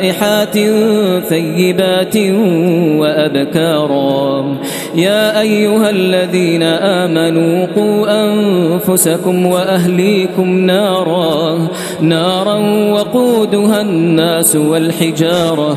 سائحات ثيبات وأبكارا. يا أيها الذين آمنوا قوا أنفسكم وأهليكم نارا. نارا وقودها الناس والحجارة.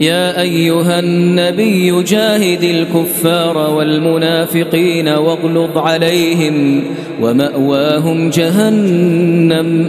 يا أيها النبي جاهد الكفار والمنافقين واغلظ عليهم ومأواهم جهنم.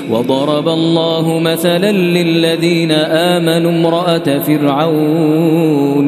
وضرب الله مثلا للذين آمنوا امرأة فرعون.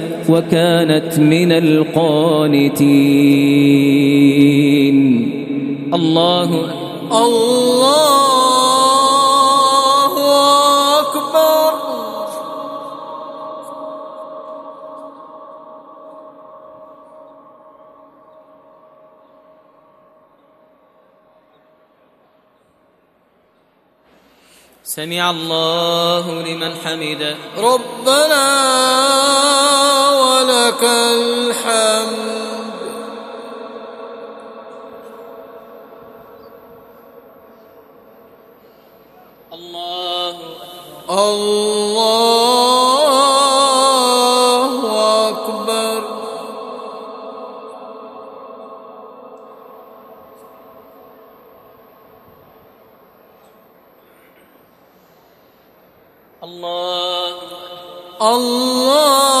وكانت من القانتين. الله الله أكبر. سمع الله لمن حمده. ربنا الحمد الحمد. الله الله أكبر. الله الله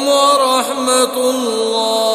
رحمة الله.